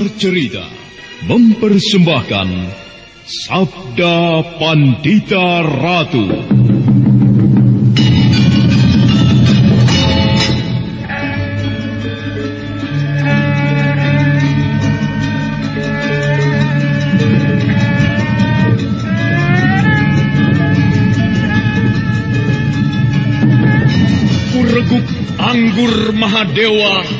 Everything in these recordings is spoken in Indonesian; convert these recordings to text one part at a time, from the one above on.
Sanggar Cerita mempersembahkan Sabda Pandita Ratu. Kureguk anggur Mahadewa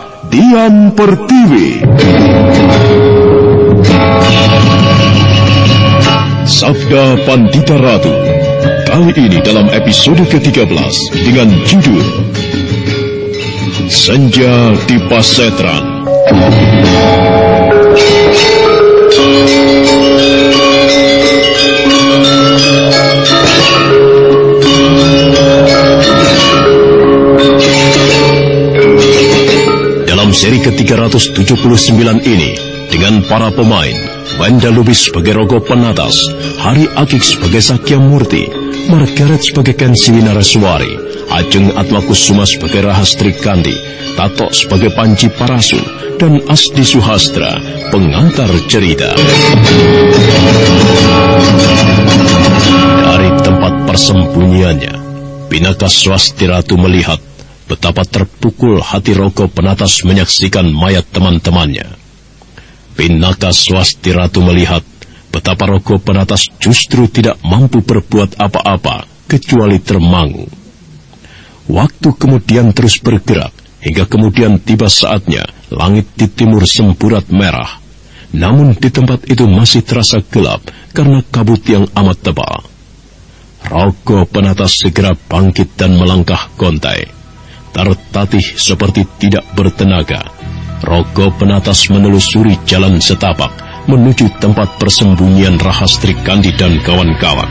Dian Pertiwi Sabda Pandita Ratu Kali ini dalam episode ke-13 dengan judul Senja di Pasetran. Seri ke-379 ini, dengan para pemain, Wenda Lubis sebagai Rogo Penatas, Hari Akik sebagai Sakya Murti, Margaret sebagai Kensi Naraswari, Ajeng Atmakusuma sebagai Rahastri Kandi, Tato sebagai Panji Parasu, dan Asdi Suhastra, pengantar cerita. Dari tempat persembunyiannya, Pinaka Swasti Ratu melihat betapa terpukul hati Roko Penatas menyaksikan mayat teman-temannya. Pinaka Swasti Ratu melihat betapa Roko Penatas justru tidak mampu berbuat apa-apa kecuali termangu. Waktu kemudian terus bergerak hingga kemudian tiba saatnya langit di timur semburat merah. Namun di tempat itu masih terasa gelap karena kabut yang amat tebal. Roko Penatas segera bangkit dan melangkah kontai. Tertatih seperti tidak bertenaga. Roko Penatas menelusuri jalan setapak menuju tempat persembunyian Rahastri Kandi dan kawan-kawan.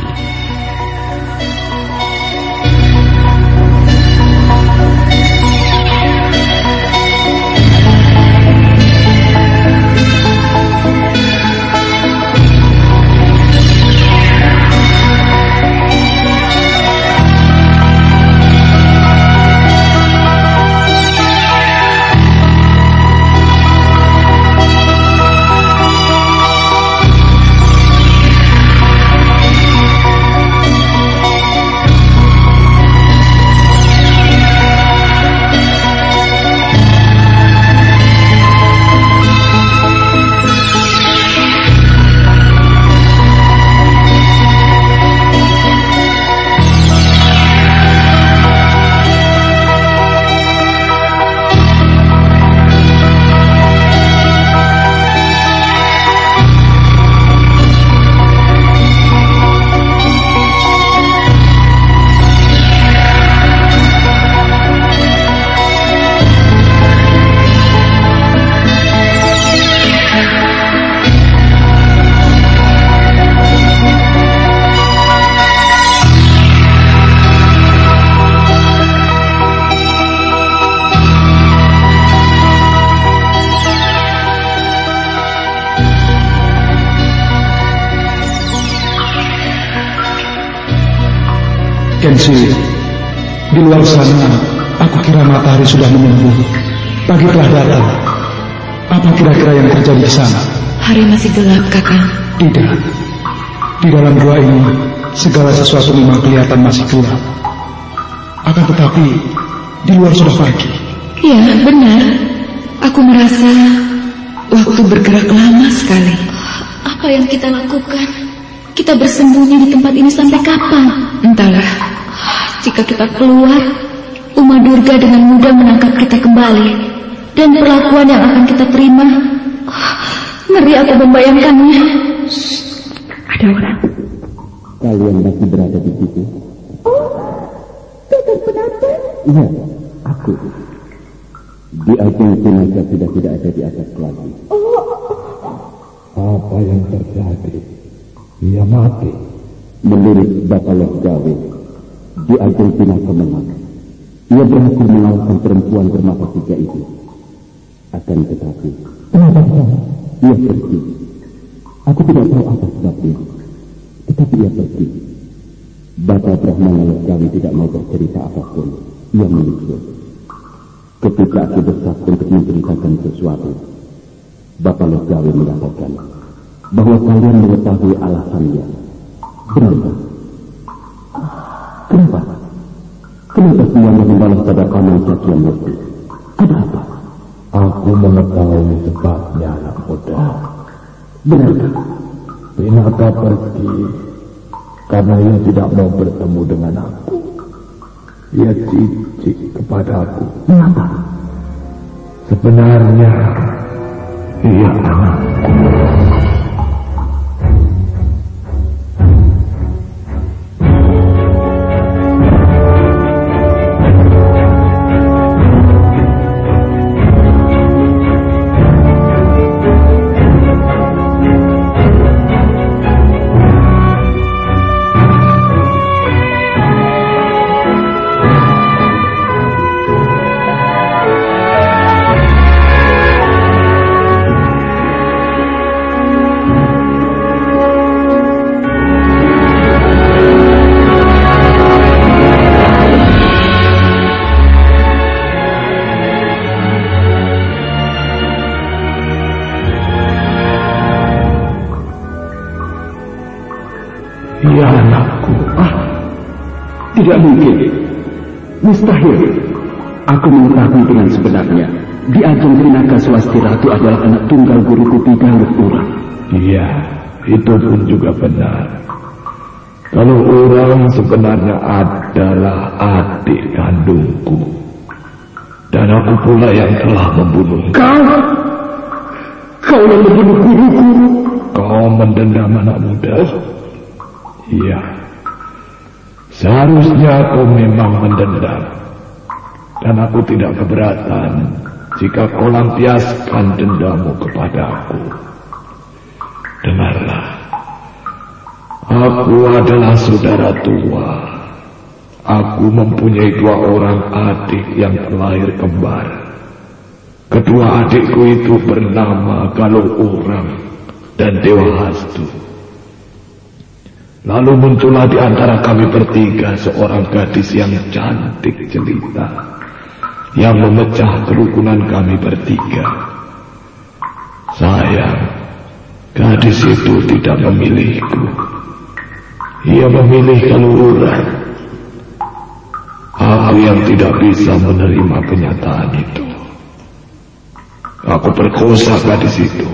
Gelap, Kakang. Tidak. Di dalam gua ini, segala sesuatu memang kelihatan masih gelap. Akan tetapi, di luar sudah pagi. Iya, benar. Aku merasa waktu bergerak lama sekali. Apa yang kita lakukan? Kita bersembunyi di tempat ini sampai kapan? Entahlah. Jika kita keluar, Uma Durga dengan mudah menangkap kita kembali. Dan perlakuan yang akan kita terima, ngeri aku membayangkannya. Ada orang. Kalian masih berada di situ? Oh, Kakak Penata? Iya, aku. Di ajang jenazah sudah tidak ada di atas lagi. Oh. Apa yang terjadi? Dia mati. Menurut Bapak Gawe, di ajang jenazah menang. Ia berhasil mengalahkan perempuan bermata tiga itu. Akan tetapi, kenapa ia pergi? Aku tidak tahu apa sebabnya. Tetapi ia pergi. Bapak Brahmana Gawi tidak mau bercerita apa pun. Ia menyusul. Ketika aku bersaksi untuk menceritakan sesuatu, Bapak Legawi mengatakan bahwa kalian mengetahui alasannya. Kenapa? Kenapa? Kenapa semuanya membalas pada paman Cakyamurti? Ada apa? Aku mengetahui sebabnya anak muda. Benarkah? Pinaka pergi karena ia tidak mau bertemu dengan aku. Ia cicik kepada aku. Mengapa? Sebenarnya ia anakku. Juga benar. Kalau orang sebenarnya adalah adik kandungku. Dan aku pula yang telah membunuh. Kau? Kau yang membunuh guruku? Kau mendendam anak muda. Iya. Seharusnya aku memang mendendam. Dan aku tidak keberatan jika kau lampiaskan dendamu kepadaku. Dengarlah. Aku adalah saudara tua. Aku mempunyai dua orang adik yang terlahir kembar. Kedua adikku itu bernama Galuh Urang dan Dewa Hastu. Lalu muncullah di antara kami bertiga seorang gadis yang cantik jelita yang memecah kerukunan kami bertiga. Sayang, gadis itu tidak memilihku. Ia memilih keluhuran. Aku yang tidak bisa menerima kenyataan itu. Aku perkosa gadis itu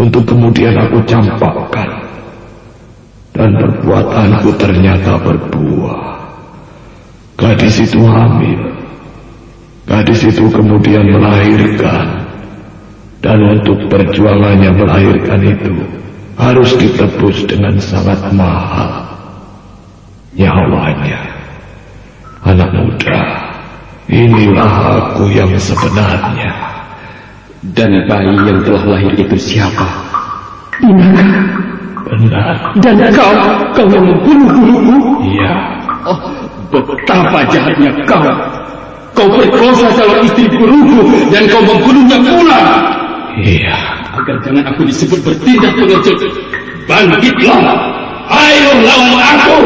untuk kemudian aku campakkan. Dan perbuatanku ternyata berbuah. Gadis itu hamil. Gadis itu kemudian melahirkan. Dan untuk perjuangannya melahirkan itu harus ditebus dengan sangat mahal. Nyawanya. Anak muda, inilah aku yang sebenarnya. Dan bayi yang telah lahir itu siapa? Benar. Dan kau, kau yang membunuh guruku? Iya. Oh, betapa jahatnya kau. Kau berkosa calon istri guruku dan kau membunuhnya pula. Iya. Agar jangan aku disebut bertindak pengecut. Bangkitlah. Ayo lawan aku.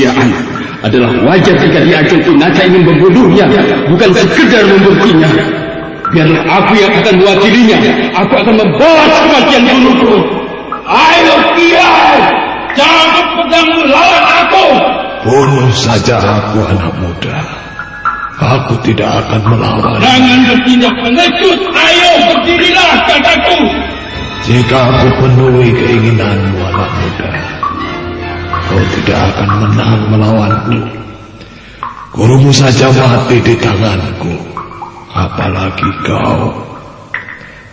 Kemanusiaan adalah wajar jika di Ajeng Pinaka ingin membunuhnya, bukan sekedar membunuhnya. Biarlah aku yang akan mewakilinya. Aku akan membalas kematian bunuhku. Ayo Kiai, jangan pedang lawan aku. Bunuh saja aku anak muda. Aku tidak akan melawan. Jangan bertindak pengecut. Ayo berdirilah kataku. Jika aku penuhi keinginanmu anak muda, kau tidak akan menang melawanku. Gurumu saja mati di tanganku, apalagi kau.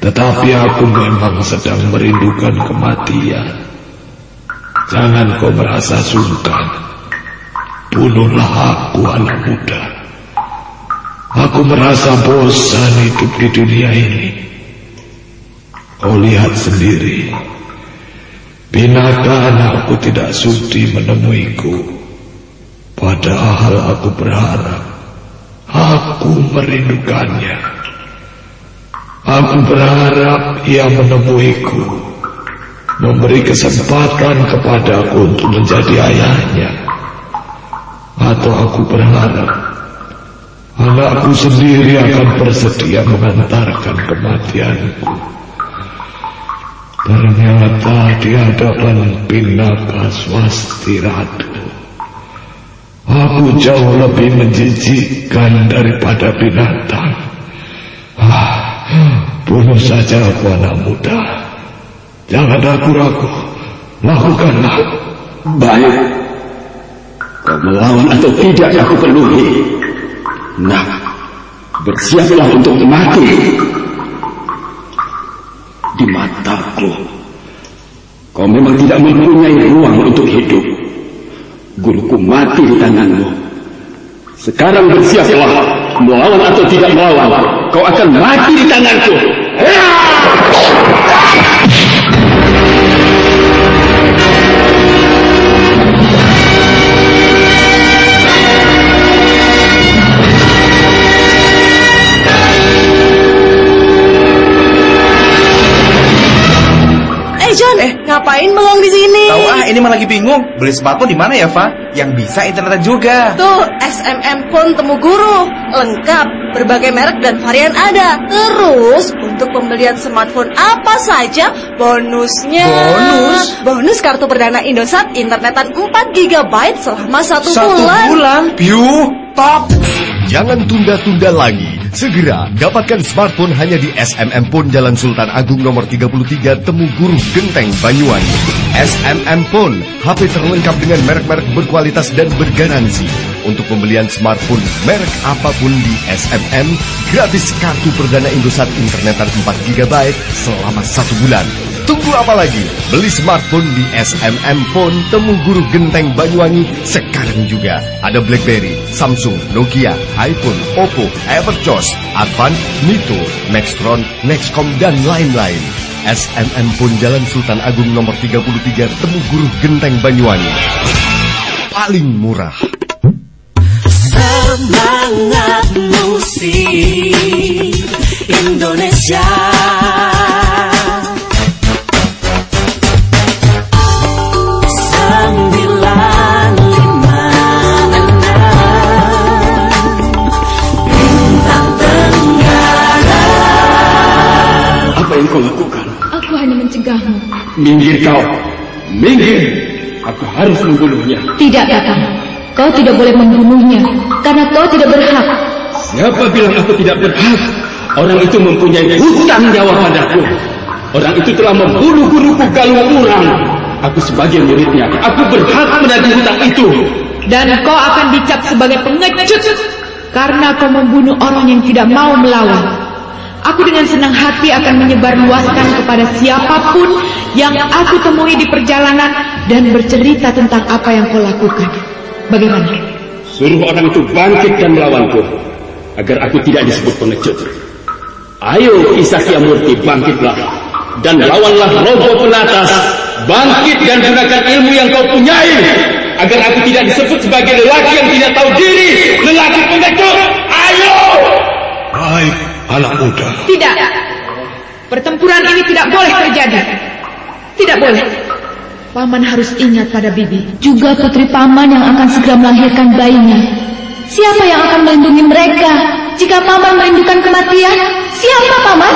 Tetapi aku memang sedang merindukan kematian. Jangan kau merasa sungkan. Bunuhlah aku anak muda. Aku merasa bosan hidup di dunia ini. Kau lihat sendiri. Binaka anakku tidak sudi menemuiku. Padahal aku berharap. Aku merindukannya. Aku berharap ia menemuiku. Memberi kesempatan kepadaku untuk menjadi ayahnya. Atau aku berharap anakku sendiri akan bersedia mengantarkan kematianku. Ternyata di hadapan Pinaka Swasti Ratu Aku jauh lebih menjijikkan daripada binatang ah, Bunuh saja aku anak muda Jangan ragu-ragu Lakukanlah Baik. Kau melawan atau tidak aku penuhi. Nah, bersiaplah untuk mati. Di mataku, kau memang tidak mempunyai ruang untuk hidup. Guruku mati di tanganmu. Sekarang bersiaplah, melawan atau tidak melawan, kau akan mati di tanganku. Eh ngapain bengong di sini? Tahu ah, ini mah lagi bingung. Beli smartphone di mana ya, Fa? Yang bisa internetan juga. Tuh, SMM Phone Temu Guru. Lengkap, berbagai merek dan varian ada. Terus, untuk pembelian smartphone apa saja, bonusnya... Bonus? Bonus kartu perdana Indosat internetan 4 GB selama satu, Satu bulan. bulan? Piu, top. Jangan tunda-tunda lagi. Segera dapatkan smartphone hanya di SMM Phone Jalan Sultan Agung nomor 33 Temu Guru Genteng Banyuwangi. SMM Phone, HP terlengkap dengan merek-merek berkualitas dan bergaransi. Untuk pembelian smartphone merek apa pun di SMM, gratis kartu perdana Indosat internetan 4 GB selama satu bulan. Tunggu apa lagi? Beli smartphone di SMM Phone Temu Guru Genteng Banyuwangi sekarang juga. Ada BlackBerry, Samsung, Nokia, iPhone, Oppo, Everchoss, Advan, Mito, Maxtron, Nexcom, dan lain-lain. SMM Phone Jalan Sultan Agung nomor 33 Temu Guru Genteng Banyuwangi. Paling murah. Semangat musik Indonesia Minggir kau. Minggir. Aku harus membunuhnya. Tidak, Kakang. Kau tidak boleh membunuhnya, karena kau tidak berhak. Siapa bilang aku tidak berhak? Orang itu mempunyai hutang nyawa padaku. Orang itu telah membunuh guruku Galung Urang. Aku sebagai muridnya, aku berhak menagih hutang itu. Dan kau akan dicap sebagai pengecut karena kau membunuh orang yang tidak mau melawan. Aku dengan senang hati akan menyebarluaskan kepada siapa pun yang aku temui di perjalanan dan bercerita tentang apa yang kau lakukan. Bagaimana? Suruh orang itu bangkit dan melawanku, agar aku tidak disebut pengecut. Ayo Isakya Murti bangkitlah dan lawanlah robo penatas. Bangkit dan gunakan ilmu yang kau punyai agar aku tidak disebut sebagai lelaki yang tidak tahu diri, lelaki pengecut. Ayo! Baik, anak muda. Tidak. Pertempuran ini tidak boleh terjadi. Tidak boleh. Paman harus ingat pada Bibi. Juga putri Paman yang akan segera melahirkan bayinya. Siapa yang akan melindungi mereka jika Paman merindukan kematian? Siapa Paman?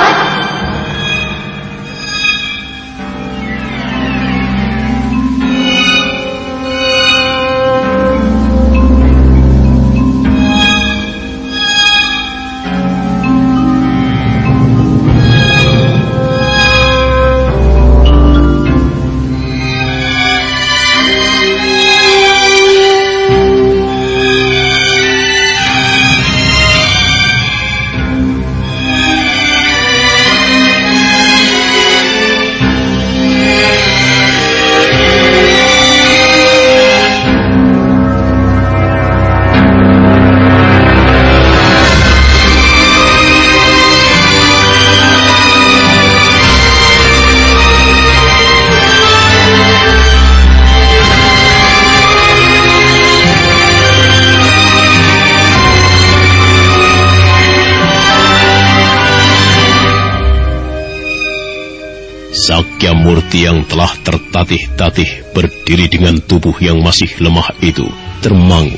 Sakya Murti yang telah tertatih-tatih berdiri dengan tubuh yang masih lemah itu termangu.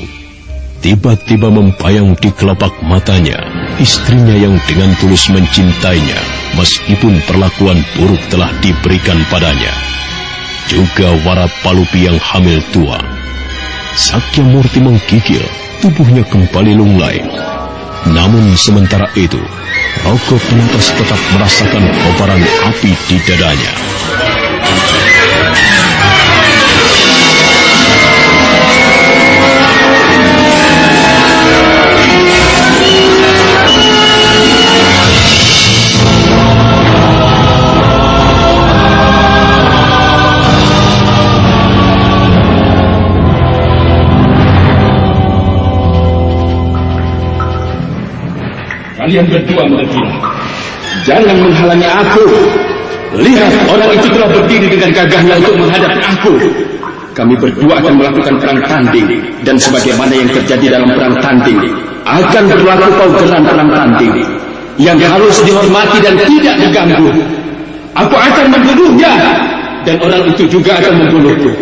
Tiba-tiba membayang di kelopak matanya istrinya yang dengan tulus mencintainya meskipun perlakuan buruk telah diberikan padanya. Juga Warapalupi yang hamil tua. Sakya Murti menggigil, tubuhnya kembali lunglai. Namun sementara itu, Roko Penatas tetap merasakan kobaran api di dadanya. Kalian berdua mengertilah. Jangan menghalangi aku. Lihat, orang itu telah berdiri dengan gagahnya untuk menghadapi aku. Kami berdua akan melakukan perang tanding. Dan sebagaimana yang terjadi dalam perang tanding, akan berlaku paugeran perang tanding. Yang harus dihormati dan tidak diganggu. Aku akan membunuhnya. Dan orang itu juga akan membunuhku.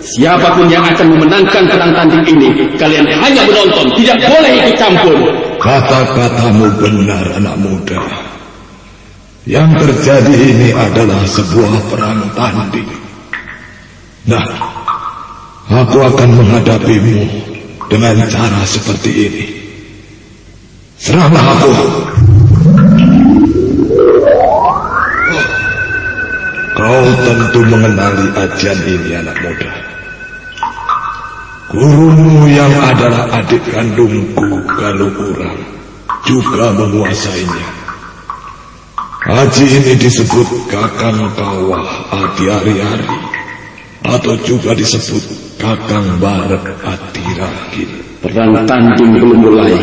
Siapa pun yang akan memenangkan perang tanding ini, kalian hanya menonton, tidak boleh ikut campur. Kata-katamu benar anak muda. Yang terjadi ini adalah sebuah perang tanding. Nah, aku akan menghadapimu dengan cara seperti ini. Seranglah aku. Kau tentu mengenali ajian ini anak muda. Gurumu yang adalah adik kandungku Galukurang juga menguasainya. Haji ini disebut Kakang Kawah Adi Ari-Ari atau juga disebut Kakang Barat Adi Ragil. Perang tanding belum mulai.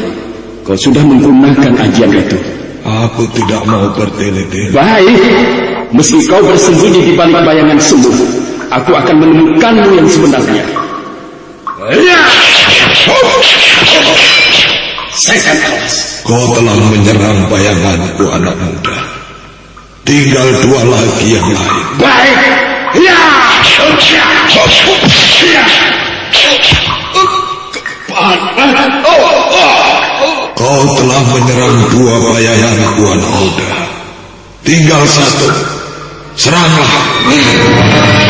Kau sudah menggunakan ajian itu. Aku tidak mau bertele-tele. Baik, meski kau bersembunyi di balik bayangan semu, aku akan menemukanmu yang sebenarnya. Ya! Awas. Kau telah menyerang bayanganku anak muda. Tinggal dua lagi yang lain. Baik. Ya! Ya! Kau telah menyerang dua bayanganku anak muda. Tinggal satu. Seranglah.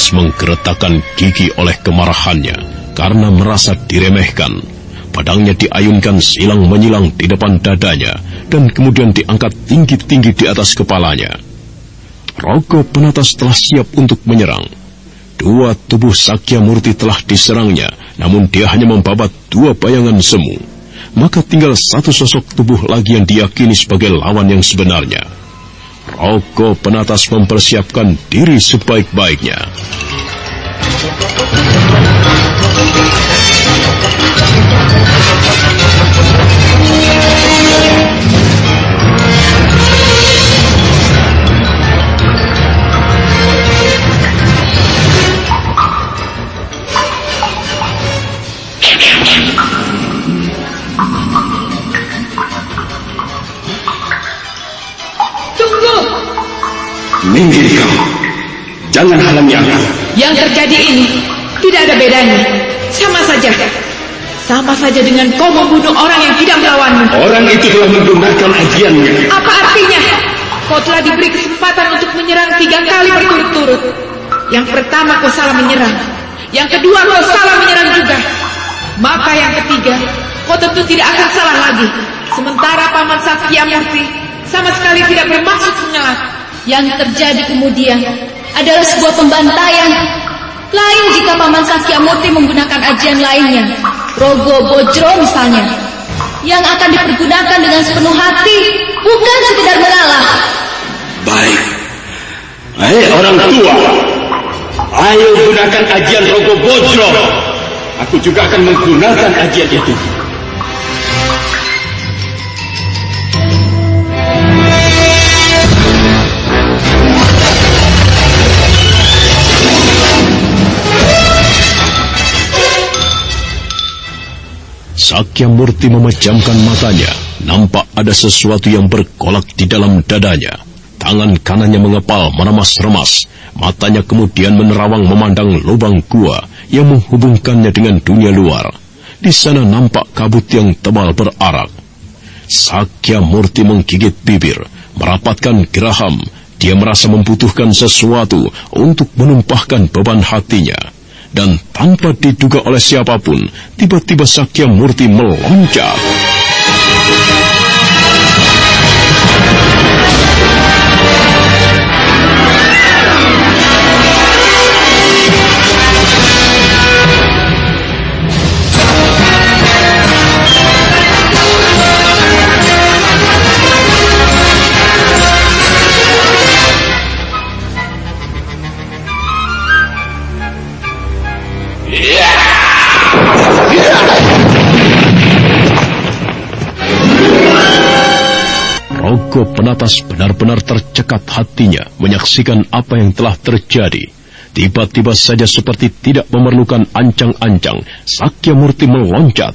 Penatas menggeretakkan gigi oleh kemarahannya karena merasa diremehkan. Padangnya diayunkan silang menyilang di depan dadanya dan kemudian diangkat tinggi-tinggi di atas kepalanya. Rogo penatas telah siap untuk menyerang. Dua tubuh Sakya Murti telah diserangnya, namun dia hanya membabat dua bayangan semu. maka tinggal satu sosok tubuh lagi yang diyakini sebagai lawan yang sebenarnya. Roko Penatas mempersiapkan diri sebaik-baiknya. Tunggu! Minggir kau. Jangan halangi aku. Yang terjadi ini tidak ada bedanya. Sama saja. Sama saja dengan kau membunuh orang yang tidak melawanmu. Orang itu telah menggunakan ajiannya. Apa artinya? Kau telah diberi kesempatan untuk menyerang tiga kali berturut-turut. Yang pertama kau salah menyerang. Yang kedua kau salah menyerang juga. Maka yang ketiga, kau tentu tidak akan salah lagi. Sementara Paman Sakya Murti sama sekali tidak bermaksud mengelak. Yang terjadi kemudian adalah sebuah pembantaian. Lain jika Paman Sakyamurti menggunakan ajian lainnya, Rogo Bojro misalnya, yang akan dipergunakan dengan sepenuh hati, bukan sekedar mengalah. Baik. Hei orang tua. Ayo gunakan ajian Rogo Bojro. Aku juga akan menggunakan ajian itu. Sakya Murti memejamkan matanya. Nampak ada sesuatu yang bergolak di dalam dadanya. Tangan kanannya mengepal meremas-remas. Matanya kemudian menerawang memandang lubang gua yang menghubungkannya dengan dunia luar. Di sana nampak kabut yang tebal berarak. Sakya Murti menggigit bibir, merapatkan geraham. Dia merasa membutuhkan sesuatu untuk menumpahkan beban hatinya dan tanpa diduga oleh siapa pun, tiba-tiba Sakya Murti meloncat. Rogo Penatas benar-benar tercekat hatinya menyaksikan apa yang telah terjadi. Tiba-tiba saja seperti tidak memerlukan ancang-ancang, Sakya Murti meloncat.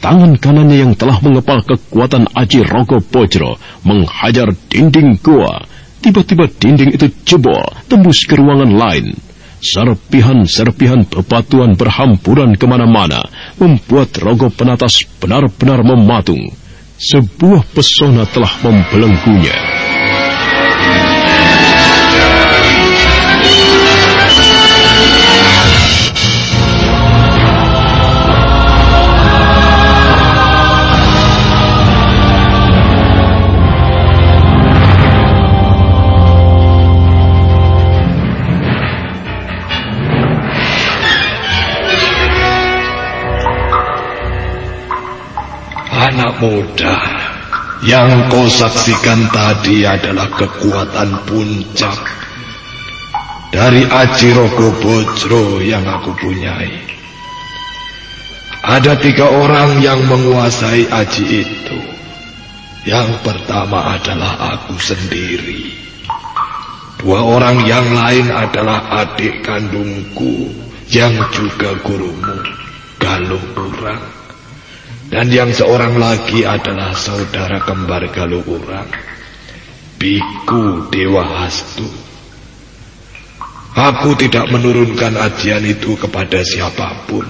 Tangan kanannya yang telah mengepal kekuatan Aji Rogo Bojro menghajar dinding gua. Tiba-tiba dinding itu jebol, tembus ke ruangan lain. Serpihan-serpihan bebatuan berhamburan ke mana-mana, membuat Rogo Penatas benar-benar mematung. Sebuah pesona telah membelenggunya. Anak muda, yang kau saksikan tadi adalah kekuatan puncak dari Aji Rogo Bojro yang aku punyai. Ada tiga orang yang menguasai Aji itu. Yang pertama adalah aku sendiri. Dua orang yang lain adalah adik kandungku yang juga gurumu, Galuh Urang. Dan yang seorang lagi adalah saudara kembar Galuh Urang, Biku Dewa Hastu. Aku tidak menurunkan ajian itu kepada siapa pun.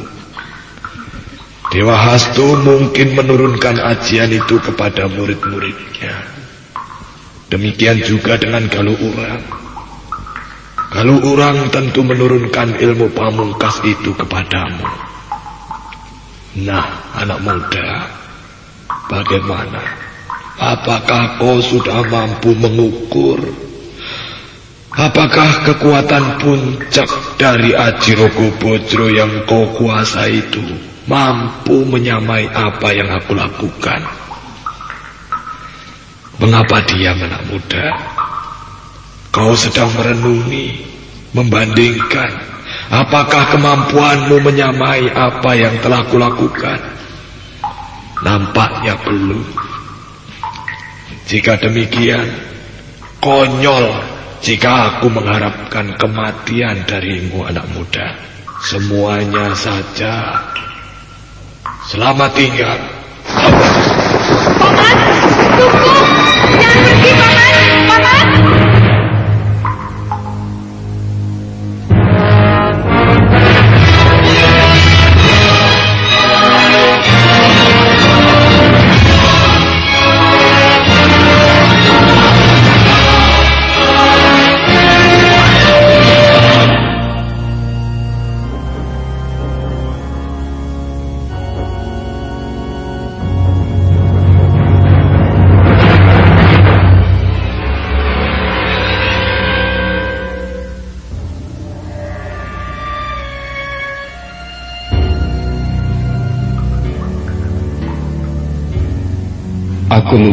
Dewa Hastu mungkin menurunkan ajian itu kepada murid-muridnya. Demikian juga dengan Galuh Urang. Galuh Urang tentu menurunkan ilmu pamungkas itu kepadamu. Nah, anak muda, bagaimana? Apakah kau sudah mampu mengukur? Apakah kekuatan puncak dari Ajirogo Bojro yang kau kuasa itu mampu menyamai apa yang aku lakukan. Mengapa diam anak muda? Kau sedang merenungi, membandingkan, apakah kemampuanmu menyamai apa yang telah kulakukan? Nampaknya belum. Jika demikian, konyol jika aku mengharapkan kematian darimu anak muda. Semuanya saja. Selamat tinggal. Paman, tunggu! Jangan pergi, Paman! Paman!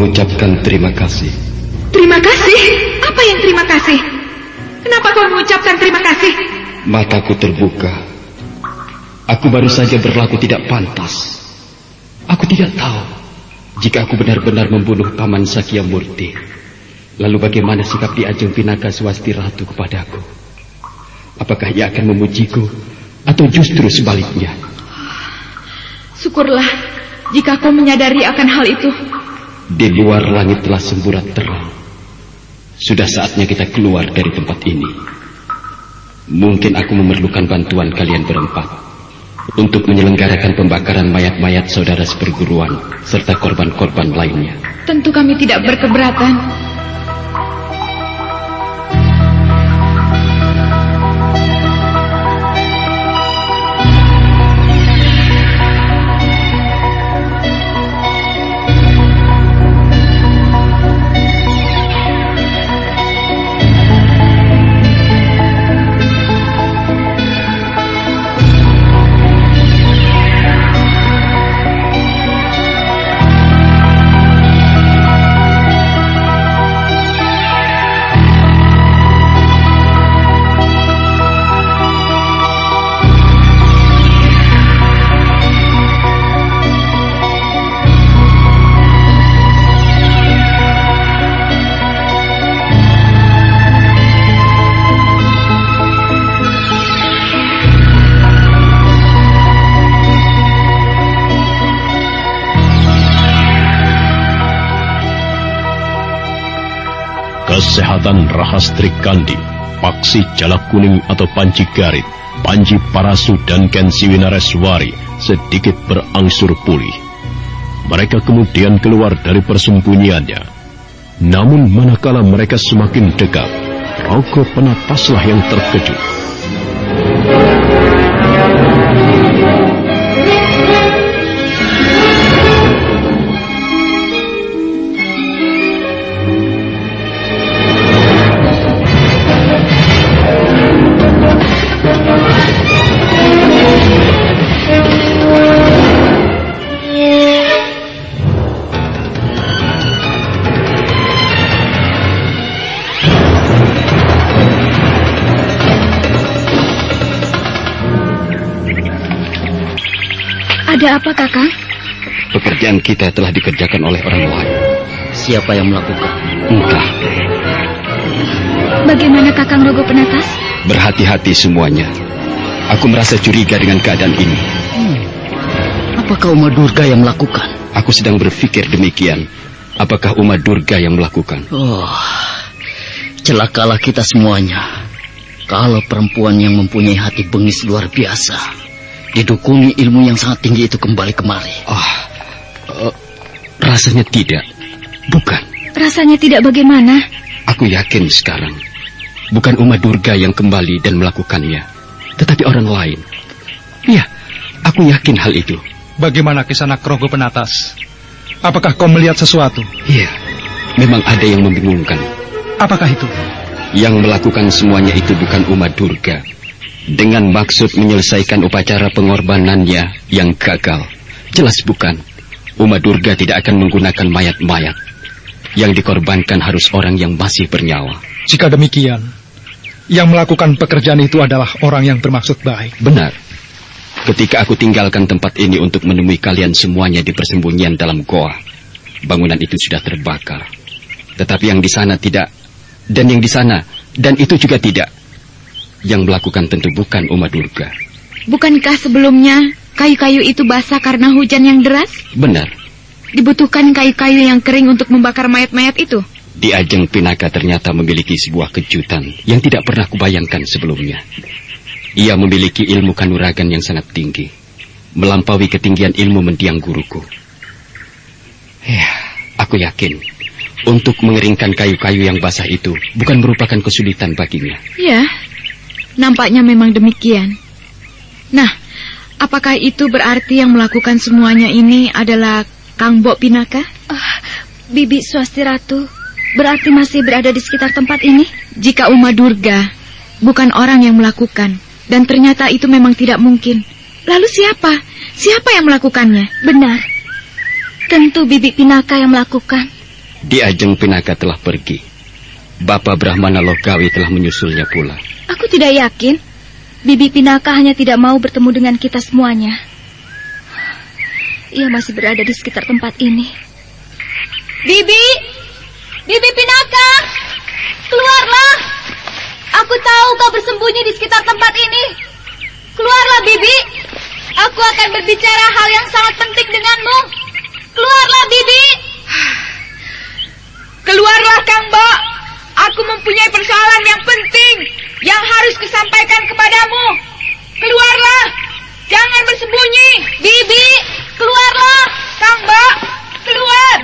Mengucapkan terima kasih. Terima kasih? Apa yang terima kasih? Kenapa kau mengucapkan terima kasih? Mataku terbuka. Aku baru saja berlaku tidak pantas. Aku tidak tahu jika aku benar-benar membunuh Paman Sakya Murti. Lalu bagaimana sikap di Ajeng Pinaka Swasti Ratu kepadaku? Apakah ia akan memujiku atau justru sebaliknya? Syukurlah jika kau menyadari akan hal itu. Di luar langit telah semburat terang. Sudah saatnya kita keluar dari tempat ini. Mungkin aku memerlukan bantuan kalian berempat untuk menyelenggarakan pembakaran mayat-mayat saudara seperguruan serta korban-korban lainnya. Tentu kami tidak berkeberatan. Rahastri Kandi, Paksi Jalak Kuning atau Panji Garit, Panji Parasu dan Kensi Winareswari sedikit berangsur pulih. Mereka kemudian keluar dari persembunyiannya. Namun manakala mereka semakin dekat, Rogo Penataslah yang terkejut. Pekerjaan kita telah dikerjakan oleh orang lain. Siapa yang melakukan? Entah. Bagaimana Kakang Rogo Penatas? Berhati-hati semuanya. Aku merasa curiga dengan keadaan ini. Hmm. Apakah Uma Durga yang melakukan? Aku sedang berpikir demikian. Apakah Uma Durga yang melakukan? Oh, celakalah kita semuanya. Kalau perempuan yang mempunyai hati bengis luar biasa, didukungi ilmu yang sangat tinggi itu kembali kemari. Ah, uh, rasanya tidak. Bukan. Rasanya tidak bagaimana? Aku yakin sekarang. Bukan Uma Durga yang kembali dan melakukannya, tetapi orang lain. Ya, aku yakin hal itu. Bagaimana kisah Rogo Penatas? Apakah kau melihat sesuatu? Iya, memang ada yang membingungkan. Apakah itu? Yang melakukan semuanya itu bukan Uma Durga, dengan maksud menyelesaikan upacara pengorbanannya yang gagal. Jelas bukan. Uma Durga tidak akan menggunakan mayat-mayat. Yang dikorbankan harus orang yang masih bernyawa. Jika demikian, yang melakukan pekerjaan itu adalah orang yang bermaksud baik. Benar. Ketika aku tinggalkan tempat ini untuk menemui kalian semuanya di persembunyian dalam goa, bangunan itu sudah terbakar. Tetapi yang di sana tidak, dan yang di sana, dan itu juga tidak. Yang melakukan tentu bukan Uma Durga. Bukankah sebelumnya kayu-kayu itu basah karena hujan yang deras? Benar. Dibutuhkan kayu-kayu yang kering untuk membakar mayat-mayat itu. Di Ajeng Pinaka ternyata memiliki sebuah kejutan yang tidak pernah kubayangkan sebelumnya. Ia memiliki ilmu kanuragan yang sangat tinggi, melampaui ketinggian ilmu mendiang guruku. Ya, aku yakin untuk mengeringkan kayu-kayu yang basah itu bukan merupakan kesulitan baginya. Ya, nampaknya memang demikian. Nah, apakah itu berarti yang melakukan semuanya ini adalah Kang Bok Pinaka? Ah, Bibi Swasti Ratu, berarti masih berada di sekitar tempat ini? Jika Uma Durga bukan orang yang melakukan, dan ternyata itu memang tidak mungkin. Lalu siapa? Siapa yang melakukannya? Benar. Tentu Bibi Pinaka yang melakukan. Di Ajeng Pinaka telah pergi. Bapak Brahmana Logawi telah menyusulnya pula. Aku tidak yakin. Bibi Pinaka hanya tidak mau bertemu dengan kita semuanya. Ia masih berada di sekitar tempat ini. Bibi! Bibi Pinaka! Keluarlah! Aku tahu kau bersembunyi di sekitar tempat ini. Keluarlah, Bibi. Aku akan berbicara hal yang sangat penting denganmu. Keluarlah, Bibi. Keluarlah, Kang Bo. Aku mempunyai persoalan yang penting yang harus kusampaikan kepadamu. Keluarlah. Jangan bersembunyi. Bibi, keluarlah. Kang keluar.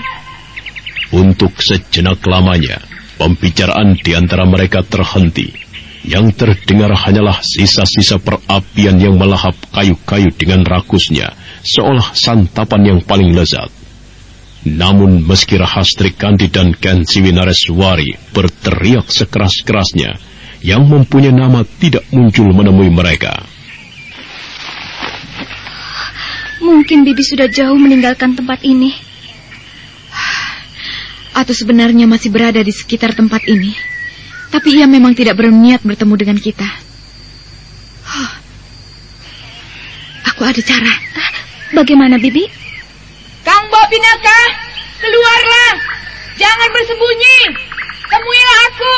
Untuk sejenak lamanya, pembicaraan di antara mereka terhenti. Yang terdengar hanyalah sisa-sisa perapian yang melahap kayu-kayu dengan rakusnya, seolah santapan yang paling lezat. Namun meski Rahastri Kandi dan Ken Siwinareswari berteriak sekeras-kerasnya, yang mempunyai nama tidak muncul menemui mereka. Mungkin Bibi sudah jauh meninggalkan tempat ini. Atau sebenarnya masih berada di sekitar tempat ini. Tapi ia memang tidak berniat bertemu dengan kita. Aku ada cara. Bagaimana, Bibi? Bo Pinaka, keluarlah. Jangan bersembunyi. Temuilah aku.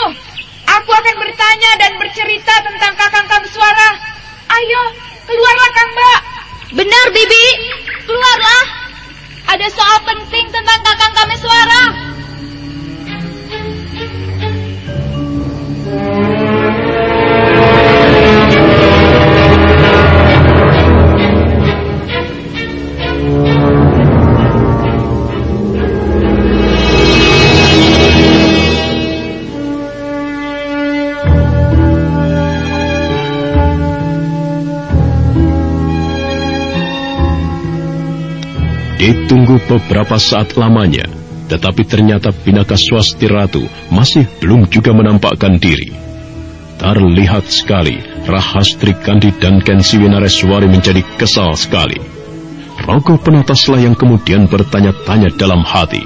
Aku akan bertanya dan bercerita tentang Kakang Kamswara. Ayo, keluarlah Kang Bo. Benar, Bibi. Keluarlah. Ada soal penting tentang Kakang Kameswara. Ditunggu beberapa saat lamanya, tetapi ternyata Pinaka Swasti Ratu masih belum juga menampakkan diri. Terlihat sekali, Rahastri Kandi dan Kensi Winareswari menjadi kesal sekali. Rogo penataslah yang kemudian bertanya-tanya dalam hati.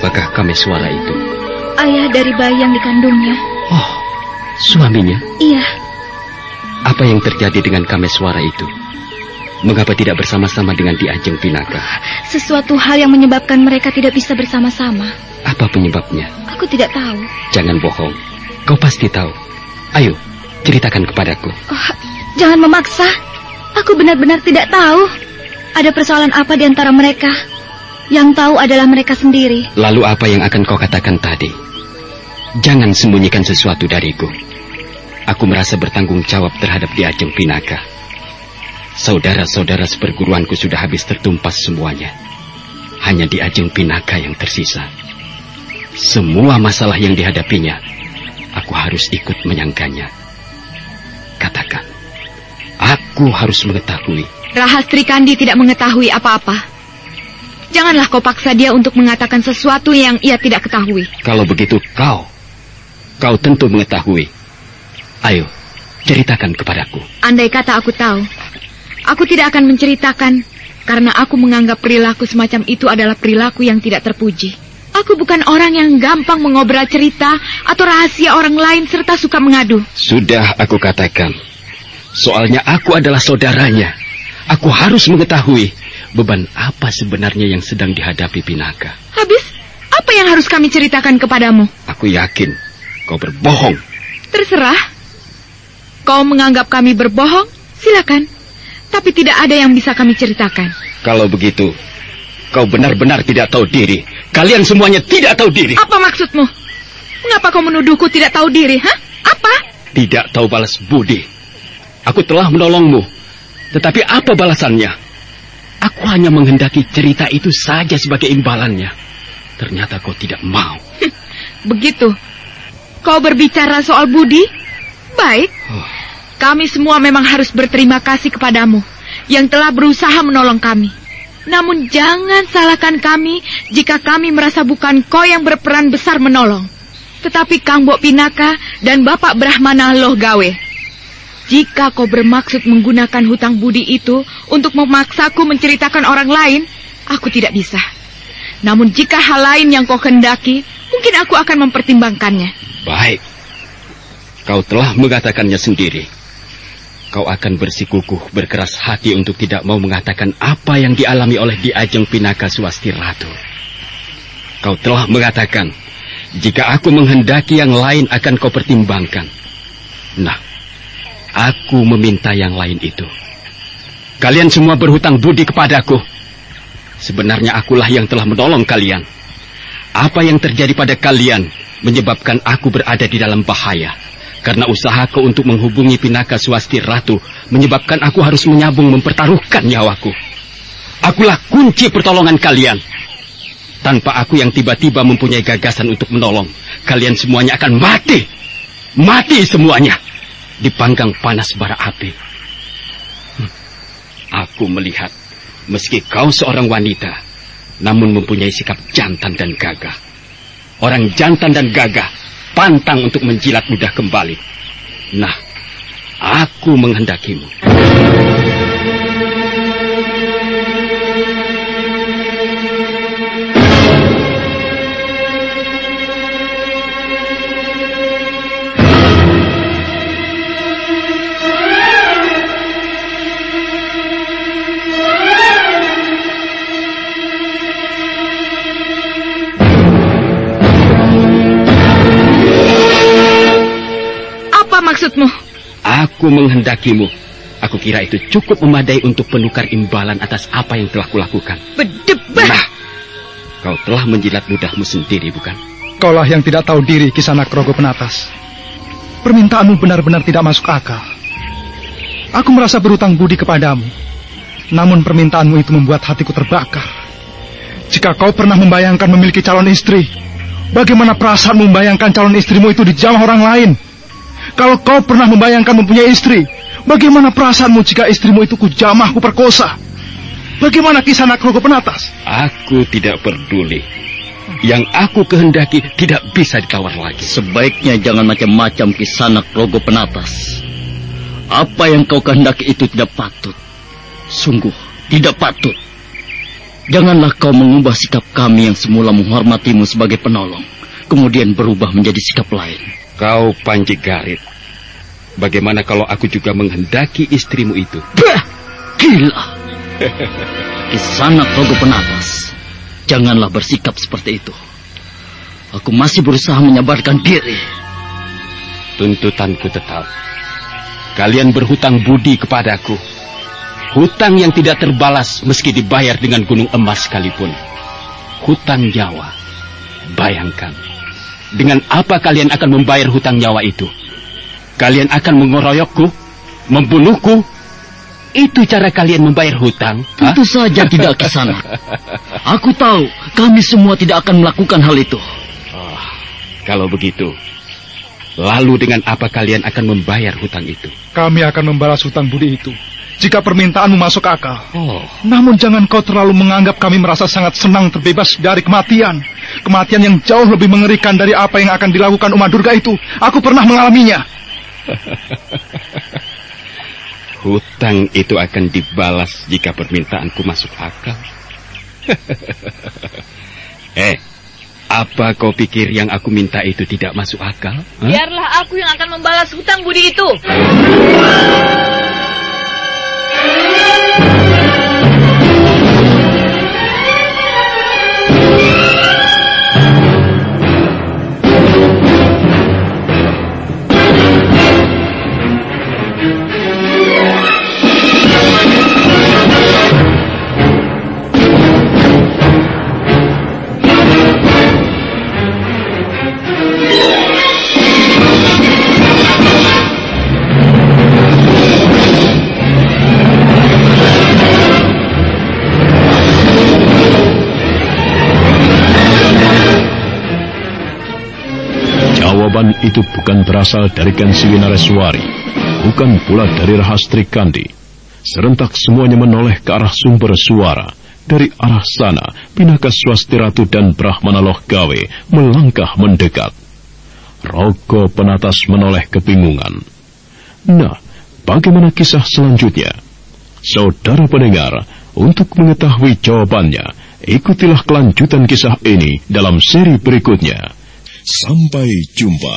Siapakah Kameswara itu? Ayah dari bayi yang dikandungnya. Oh, suaminya? Iya, Apa yang terjadi dengan Kameswara itu? Mengapa tidak bersama-sama dengan Di Ajeng Pinaka? Sesuatu hal yang menyebabkan mereka tidak bisa bersama-sama. Apa penyebabnya? Aku tidak tahu. Jangan bohong. Kau pasti tahu. Ayo, ceritakan kepadaku. Oh, jangan memaksa. Aku benar-benar tidak tahu. Ada persoalan apa di antara mereka? Yang tahu adalah mereka sendiri. Lalu apa yang akan kau katakan tadi? Jangan sembunyikan sesuatu dariku. Aku merasa bertanggung jawab terhadap Di Ajeng Pinaka. Saudara-saudara seperguruanku sudah habis tertumpas semuanya. Hanya Di Ajeng Pinaka yang tersisa. Semua masalah yang dihadapinya, aku harus ikut menyangkanya. Katakan, aku harus mengetahui. Rahastri Kandi tidak mengetahui apa-apa. Janganlah kau paksa dia untuk mengatakan sesuatu yang ia tidak ketahui. Kalau begitu kau, kau tentu mengetahui. Ayo, ceritakan kepadaku. Andai kata aku tahu, aku tidak akan menceritakan karena aku menganggap perilaku semacam itu adalah perilaku yang tidak terpuji. Aku bukan orang yang gampang mengobrol cerita atau rahasia orang lain serta suka mengadu. Sudah aku katakan. Soalnya aku adalah saudaranya. Aku harus mengetahui beban apa sebenarnya yang sedang dihadapi Pinaka. Habis, apa yang harus kami ceritakan kepadamu? Aku yakin kau berbohong. Terserah. Kau menganggap kami berbohong? Silakan. Tapi tidak ada yang bisa kami ceritakan. Kalau begitu, kau benar-benar tidak tahu diri. Kalian semuanya tidak tahu diri. Apa maksudmu? Mengapa kau menuduhku tidak tahu diri, hah? Apa? Tidak tahu balas budi. Aku telah menolongmu. Tetapi apa balasannya? Aku hanya menghendaki cerita itu saja sebagai imbalannya. Ternyata kau tidak mau. Begitu. Kau berbicara soal budi? Baik. Kami semua memang harus berterima kasih kepadamu yang telah berusaha menolong kami. Namun jangan salahkan kami jika kami merasa bukan kau yang berperan besar menolong. Tetapi Kang Bok Pinaka dan Bapak Brahmana Loh Gawe. Jika kau bermaksud menggunakan hutang budi itu untuk memaksaku menceritakan orang lain, aku tidak bisa. Namun jika hal lain yang kau kendaki, mungkin aku akan mempertimbangkannya. Baik. Kau telah mengatakannya sendiri. Kau akan bersikukuh berkeras hati untuk tidak mau mengatakan apa yang dialami oleh Di Ajeng Pinaka Swasti Ratu. Kau telah mengatakan, jika aku menghendaki yang lain akan kau pertimbangkan. Nah, aku meminta yang lain itu. Kalian semua berhutang budi kepadaku. Sebenarnya akulah yang telah menolong kalian. Apa yang terjadi pada kalian menyebabkan aku berada di dalam bahaya. Karena usahaku untuk menghubungi Pinaka Swasti Ratu menyebabkan aku harus menyabung mempertaruhkan nyawaku. Akulah kunci pertolongan kalian. Tanpa aku yang tiba-tiba mempunyai gagasan untuk menolong, kalian semuanya akan mati. Mati semuanya. Dipanggang panas bara api. Hmm. Aku melihat, meski kau seorang wanita, namun mempunyai sikap jantan dan gagah. Orang jantan dan gagah pantang untuk menjilat mudah kembali. Nah, aku menghendakimu. Maksudmu? Aku menghendakimu. Aku kira itu cukup memadai untuk penukar imbalan atas apa yang telah kulakukan. Berdebah. Nah, kau telah menjilat ludahmu sendiri, bukan? Kaulah yang tidak tahu diri, Kisanak Rogo Penatas. Permintaanmu benar-benar tidak masuk akal. Aku merasa berutang budi kepadamu. Namun permintaanmu itu membuat hatiku terbakar. Jika kau pernah membayangkan memiliki calon istri, bagaimana perasaanmu membayangkan calon istrimu itu dijamah orang lain? Kalau kau pernah membayangkan mempunyai istri, bagaimana perasaanmu jika istrimu itu kujamah, kuperkosa? Bagaimana kisah Nakrogo Penatas? Aku tidak peduli. Yang aku kehendaki tidak bisa ditawar lagi. Sebaiknya jangan macam-macam kisanak rogo penatas. Apa yang kau kehendaki itu tidak patut. Sungguh tidak patut. Janganlah kau mengubah sikap kami yang semula menghormatimu sebagai penolong. Kemudian berubah menjadi sikap lain. Kau Panji Garit. Bagaimana kalau aku juga menghendaki istrimu itu? Bah! Gila. Kisanak Rogo Penatas. Janganlah bersikap seperti itu. Aku masih berusaha menyabarkan diri. Tuntutanku tetap. Kalian berhutang budi kepadaku. Hutang yang tidak terbalas meski dibayar dengan gunung emas sekalipun. Hutang nyawa. Bayangkan. Dengan apa kalian akan membayar hutang nyawa itu? Kalian akan mengeroyokku? Membunuhku? Itu cara kalian membayar hutang? Tentu saja tidak ke sana. Aku tahu kami semua tidak akan melakukan hal itu. Oh, kalau begitu, lalu dengan apa kalian akan membayar hutang itu? Kami akan membalas hutang budi itu. Jika permintaanmu masuk akal. Oh. Namun jangan kau terlalu menganggap kami merasa sangat senang terbebas dari kematian. Kematian yang jauh lebih mengerikan dari apa yang akan dilakukan Uma Durga itu. Aku pernah mengalaminya. Hutang itu akan dibalas jika permintaanku masuk akal. eh, apa kau pikir yang aku minta itu tidak masuk akal? Biarlah aku yang akan membalas hutang budi itu. Berasal dari Kensi Winareswari, bukan pula dari Rahastri Kandi. Serentak semuanya menoleh ke arah sumber suara. Dari arah sana, Pinaka Swasti Ratu dan Brahmana Loh Gawe melangkah mendekat. Rogo Penatas menoleh kebingungan. Nah, bagaimana kisah selanjutnya? Saudara pendengar, untuk mengetahui jawabannya, ikutilah kelanjutan kisah ini dalam seri berikutnya. Sampai jumpa.